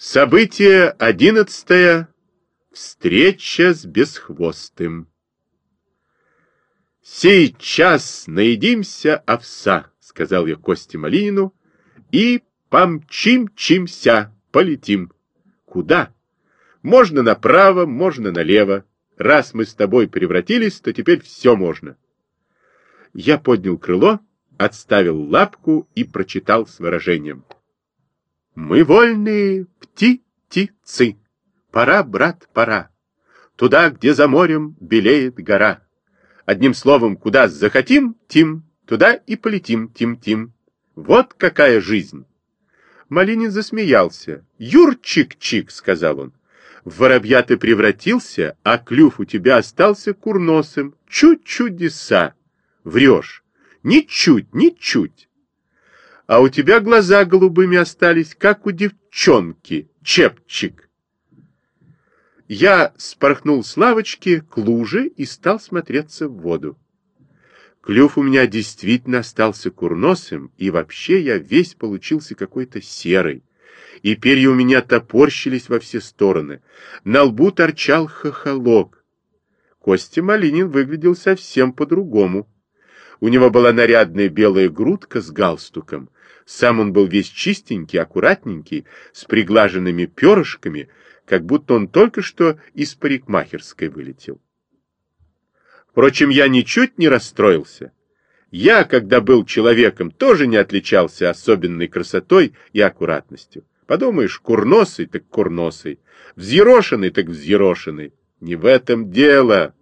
Событие одиннадцатое. Встреча с бесхвостым. «Сейчас наедимся овса», — сказал я Косте Малинину, — «и помчим-чимся, полетим». «Куда?» «Можно направо, можно налево. Раз мы с тобой превратились, то теперь все можно». Я поднял крыло, отставил лапку и прочитал с выражением. «Мы вольные птицы, пора, брат, пора, туда, где за морем белеет гора». Одним словом, куда захотим, Тим, туда и полетим, Тим-Тим. Вот какая жизнь. Малинин засмеялся. «Юрчик-чик», — сказал он, — «в воробья ты превратился, а клюв у тебя остался курносым. Чуть-чудеса. Врешь. Ничуть, ничуть. А у тебя глаза голубыми остались, как у девчонки. Чепчик. Я спорхнул с лавочки к луже и стал смотреться в воду. Клюв у меня действительно остался курносым, и вообще я весь получился какой-то серый. И перья у меня топорщились во все стороны. На лбу торчал хохолок. Костя Малинин выглядел совсем по-другому. У него была нарядная белая грудка с галстуком. Сам он был весь чистенький, аккуратненький, с приглаженными перышками, как будто он только что из парикмахерской вылетел. Впрочем, я ничуть не расстроился. Я, когда был человеком, тоже не отличался особенной красотой и аккуратностью. Подумаешь, курносый так курносый, взъерошенный так взъерошенный. Не в этом дело.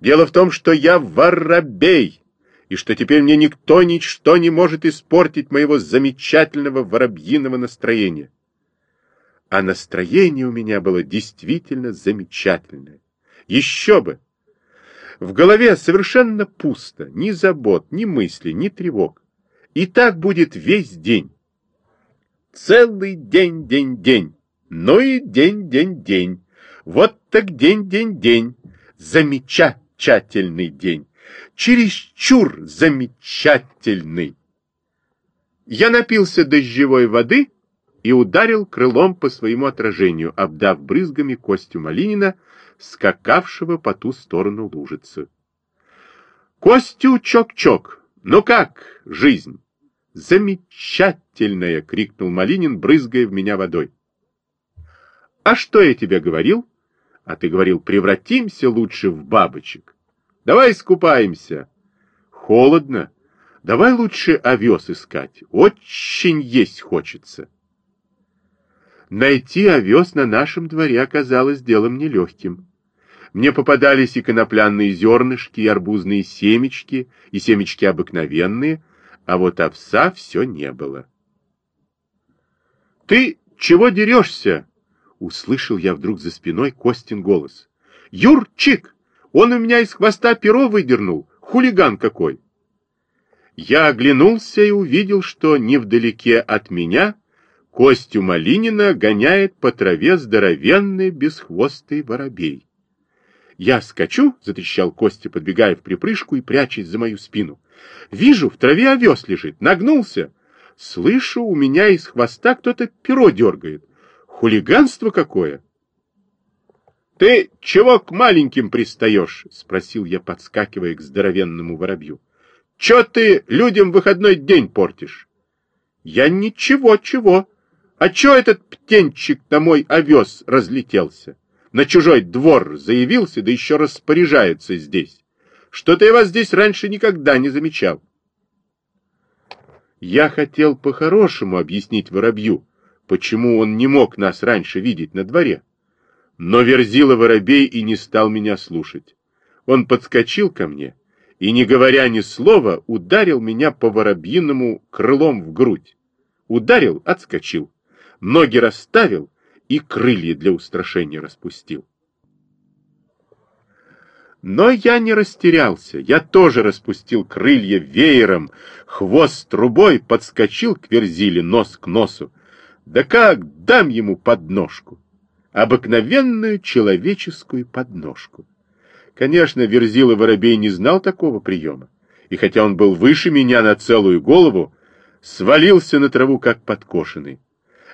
Дело в том, что я воробей, и что теперь мне никто ничто не может испортить моего замечательного воробьиного настроения. А настроение у меня было действительно замечательное. Еще бы! В голове совершенно пусто, ни забот, ни мыслей, ни тревог. И так будет весь день. Целый день, день, день. Ну и день, день, день. Вот так день, день, день. Замечательный день. Чересчур замечательный. Я напился дождевой воды и ударил крылом по своему отражению, обдав брызгами Костю Малинина, скакавшего по ту сторону лужицы. «Костю, чок-чок! Ну как, жизнь?» «Замечательная!» — крикнул Малинин, брызгая в меня водой. «А что я тебе говорил?» «А ты говорил, превратимся лучше в бабочек. Давай искупаемся». «Холодно. Давай лучше овес искать. Очень есть хочется». Найти овес на нашем дворе оказалось делом нелегким. Мне попадались и конопляные зернышки, и арбузные семечки, и семечки обыкновенные, а вот овса все не было. «Ты чего дерешься?» — услышал я вдруг за спиной Костин голос. «Юрчик! Он у меня из хвоста перо выдернул! Хулиган какой!» Я оглянулся и увидел, что невдалеке от меня Костю Малинина гоняет по траве здоровенный бесхвостый воробей. «Я скачу!» — затрещал Костя, подбегая в припрыжку и прячась за мою спину. «Вижу, в траве овес лежит. Нагнулся. Слышу, у меня из хвоста кто-то перо дергает. Хулиганство какое!» «Ты чего к маленьким пристаешь?» — спросил я, подскакивая к здоровенному воробью. «Че ты людям выходной день портишь?» «Я ничего, чего!» А чё этот птенчик на мой овес разлетелся? На чужой двор заявился, да еще распоряжается здесь. Что-то я вас здесь раньше никогда не замечал. Я хотел по-хорошему объяснить воробью, почему он не мог нас раньше видеть на дворе. Но верзила воробей и не стал меня слушать. Он подскочил ко мне и, не говоря ни слова, ударил меня по воробьиному крылом в грудь. Ударил, отскочил ноги расставил и крылья для устрашения распустил. Но я не растерялся, я тоже распустил крылья веером, хвост трубой подскочил к Верзиле нос к носу. Да как дам ему подножку! Обыкновенную человеческую подножку. Конечно, Верзила Воробей не знал такого приема, и хотя он был выше меня на целую голову, свалился на траву как подкошенный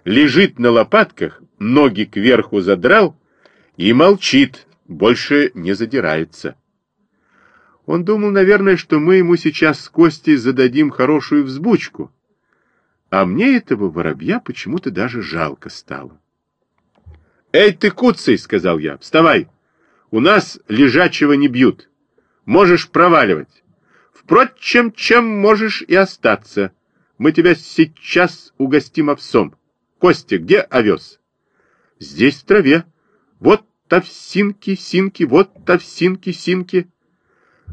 лежит на лопатках, ноги кверху задрал и молчит, больше не задирается. Он думал, наверное, что мы ему сейчас с Костей зададим хорошую взбучку. А мне этого воробья почему-то даже жалко стало. «Эй ты, куцый!» — сказал я. «Вставай! У нас лежачего не бьют. Можешь проваливать. Впрочем, чем можешь и остаться. Мы тебя сейчас угостим овсом. Костя, где овес?» «Здесь, в траве. Вот овсинки, синки, вот овсинки, синки»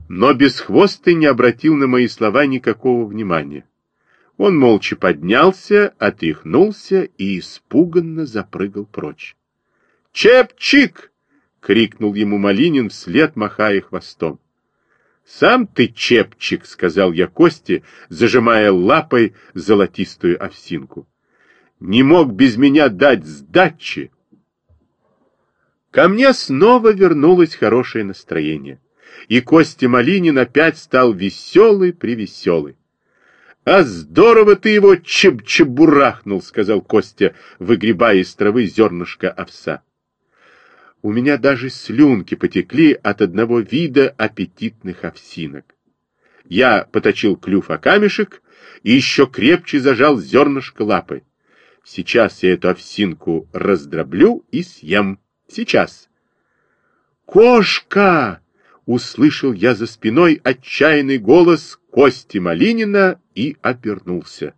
но бесхвостый не обратил на мои слова никакого внимания. Он молча поднялся, отряхнулся и испуганно запрыгал прочь. «Чепчик!» — крикнул ему Малинин вслед, махая хвостом. «Сам ты чепчик!» — сказал я Косте, зажимая лапой золотистую овсинку. «Не мог без меня дать сдачи!» Ко мне снова вернулось хорошее настроение и Костя Малинин опять стал веселый-превеселый. «А здорово ты его чеб-чебурахнул», — сказал Костя, выгребая из травы зернышко овса. У меня даже слюнки потекли от одного вида аппетитных овсинок. Я поточил клюв о камешек и еще крепче зажал зернышко лапой. Сейчас я эту овсинку раздроблю и съем. Сейчас. «Кошка!» услышал я за спиной отчаянный голос Кости Малинина и обернулся.